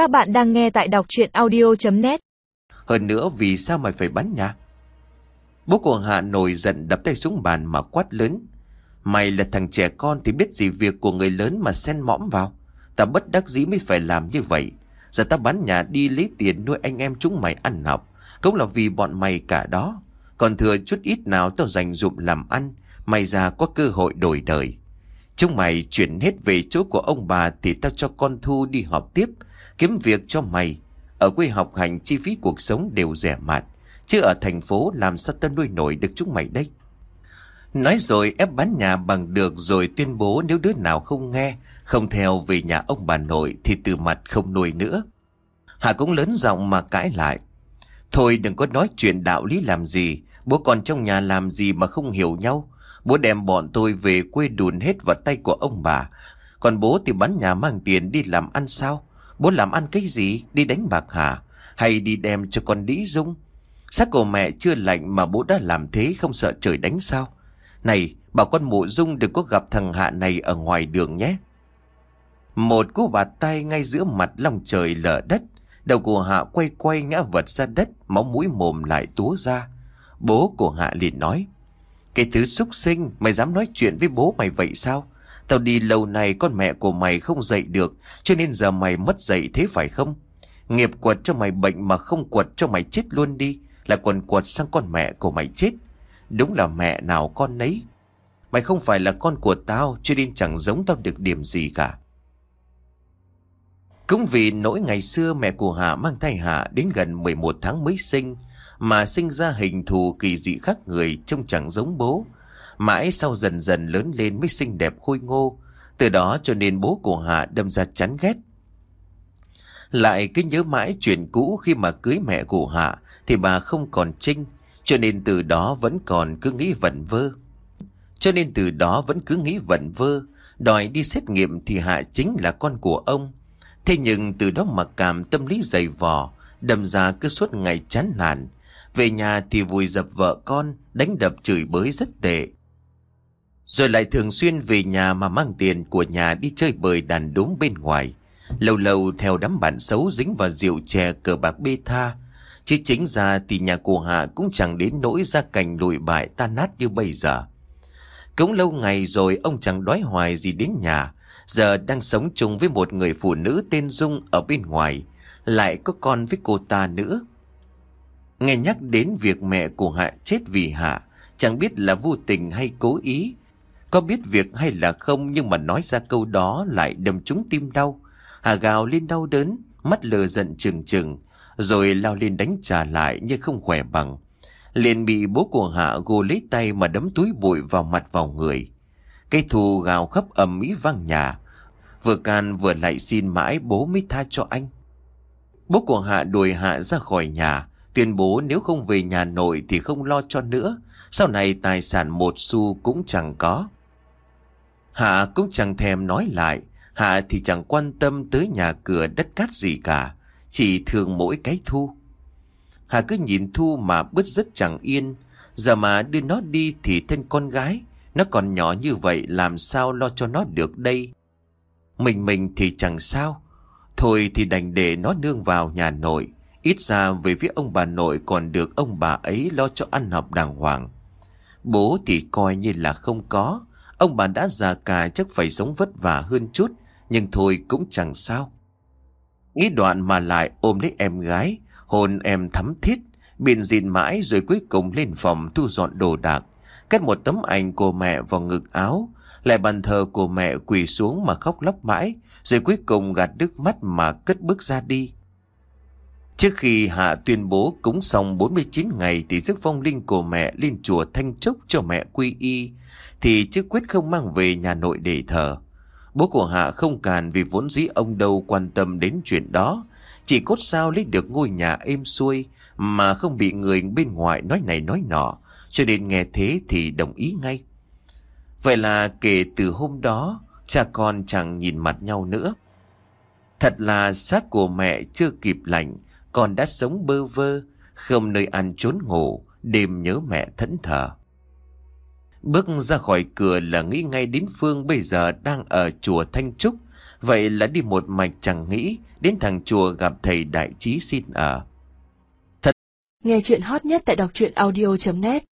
Các bạn đang nghe tại đọc chuyện audio.net Hơn nữa vì sao mày phải bắn nhà? Bố của Hạ nổi giận đập tay xuống bàn mà quát lớn. Mày là thằng trẻ con thì biết gì việc của người lớn mà xen mõm vào. Ta bất đắc dĩ mới phải làm như vậy. Giờ ta bán nhà đi lấy tiền nuôi anh em chúng mày ăn học. Cũng là vì bọn mày cả đó. Còn thừa chút ít nào tao dành dụm làm ăn. Mày già có cơ hội đổi đời. Chúng mày chuyển hết về chỗ của ông bà thì tao cho con Thu đi học tiếp, kiếm việc cho mày. Ở quê học hành chi phí cuộc sống đều rẻ mạt, chứ ở thành phố làm sao tao nuôi nổi được chúng mày đây. Nói rồi ép bán nhà bằng được rồi tuyên bố nếu đứa nào không nghe, không theo về nhà ông bà nội thì từ mặt không nuôi nữa. Hà cũng lớn giọng mà cãi lại. Thôi đừng có nói chuyện đạo lý làm gì, bố con trong nhà làm gì mà không hiểu nhau. Bố đem bọn tôi về quê đùn hết vào tay của ông bà. Còn bố thì bán nhà mang tiền đi làm ăn sao? Bố làm ăn cái gì? Đi đánh bạc hả? Hay đi đem cho con đĩ dung? Xác của mẹ chưa lạnh mà bố đã làm thế không sợ trời đánh sao? Này, bảo con mụ dung đừng có gặp thằng Hạ này ở ngoài đường nhé. Một cú bạt tay ngay giữa mặt lòng trời lở đất. Đầu của Hạ quay quay ngã vật ra đất, máu mũi mồm lại túa ra. Bố của Hạ liền nói. Cái thứ xúc sinh, mày dám nói chuyện với bố mày vậy sao? Tao đi lâu này con mẹ của mày không dậy được, cho nên giờ mày mất dậy thế phải không? Nghiệp quật cho mày bệnh mà không quật cho mày chết luôn đi, là quần quật sang con mẹ của mày chết. Đúng là mẹ nào con nấy. Mày không phải là con của tao, cho nên chẳng giống tao được điểm gì cả. Cũng vì nỗi ngày xưa mẹ của hà mang thai hà đến gần 11 tháng mới sinh, mà sinh ra hình thù kỳ dị khác người trông chẳng giống bố. Mãi sau dần dần lớn lên mới xinh đẹp khôi ngô, từ đó cho nên bố của Hạ đâm ra chán ghét. Lại cứ nhớ mãi chuyện cũ khi mà cưới mẹ của Hạ thì bà không còn trinh, cho nên từ đó vẫn còn cứ nghĩ vẩn vơ. Cho nên từ đó vẫn cứ nghĩ vẩn vơ, đòi đi xét nghiệm thì Hạ chính là con của ông. Thế nhưng từ đó mặc cảm tâm lý dày vò, đâm ra cứ suốt ngày chán nản, về nhà thì vùi dập vợ con, đánh đập chửi bới rất tệ. Rồi lại thường xuyên về nhà mà mang tiền của nhà đi chơi bời đàn đốm bên ngoài. Lâu lâu theo đám bạn xấu dính vào rượu chè cờ bạc bê tha. Chứ chính ra thì nhà của Hạ cũng chẳng đến nỗi ra cảnh lụi bại tan nát như bây giờ. Cũng lâu ngày rồi ông chẳng đói hoài gì đến nhà. Giờ đang sống chung với một người phụ nữ tên Dung ở bên ngoài. Lại có con với cô ta nữa. Nghe nhắc đến việc mẹ của Hạ chết vì Hạ, chẳng biết là vô tình hay cố ý. Có biết việc hay là không nhưng mà nói ra câu đó lại đâm trúng tim đau. Hạ gào lên đau đớn, mắt lờ giận trừng trừng, rồi lao lên đánh trả lại như không khỏe bằng. Liền bị bố của Hạ gồ lấy tay mà đấm túi bụi vào mặt vào người. Cây thù gào khắp ầm mỹ vang nhà. Vừa can vừa lại xin mãi bố mới tha cho anh. Bố của Hạ đuổi Hạ ra khỏi nhà, tuyên bố nếu không về nhà nội thì không lo cho nữa. Sau này tài sản một xu cũng chẳng có. Hạ cũng chẳng thèm nói lại. Hạ thì chẳng quan tâm tới nhà cửa đất cát gì cả. Chỉ thường mỗi cái Thu. Hạ cứ nhìn Thu mà bứt rất chẳng yên. Giờ mà đưa nó đi thì thân con gái. Nó còn nhỏ như vậy làm sao lo cho nó được đây. Mình mình thì chẳng sao. Thôi thì đành để nó nương vào nhà nội. Ít ra về phía ông bà nội còn được ông bà ấy lo cho ăn học đàng hoàng. Bố thì coi như là không có. Ông bà đã già cả chắc phải sống vất vả hơn chút. Nhưng thôi cũng chẳng sao. Nghĩ đoạn mà lại ôm lấy em gái. Hồn em thắm thiết. Biện dịn mãi rồi cuối cùng lên phòng thu dọn đồ đạc. cắt một tấm ảnh của mẹ vào ngực áo. Lại bàn thờ của mẹ quỳ xuống mà khóc lóc mãi. Rồi cuối cùng gạt nước mắt mà cất bước ra đi. Trước khi Hạ tuyên bố cúng xong 49 ngày thì rước phong linh của mẹ lên chùa Thanh Trúc cho mẹ quy y, thì chứ quyết không mang về nhà nội để thờ. Bố của Hạ không càn vì vốn dĩ ông đâu quan tâm đến chuyện đó, chỉ cốt sao lấy được ngôi nhà êm xuôi mà không bị người bên ngoài nói này nói nọ, cho nên nghe thế thì đồng ý ngay. Vậy là kể từ hôm đó, cha con chẳng nhìn mặt nhau nữa. Thật là xác của mẹ chưa kịp lạnh, con đã sống bơ vơ, không nơi ăn trốn ngủ, đêm nhớ mẹ thẫn thờ. Bước ra khỏi cửa là nghĩ ngay đến Phương bây giờ đang ở chùa Thanh Trúc, Vậy là đi một mạch chẳng nghĩ Đến thằng chùa gặp thầy đại trí xin ở. Nghe chuyện hot nhất tại đọc truyện audio.net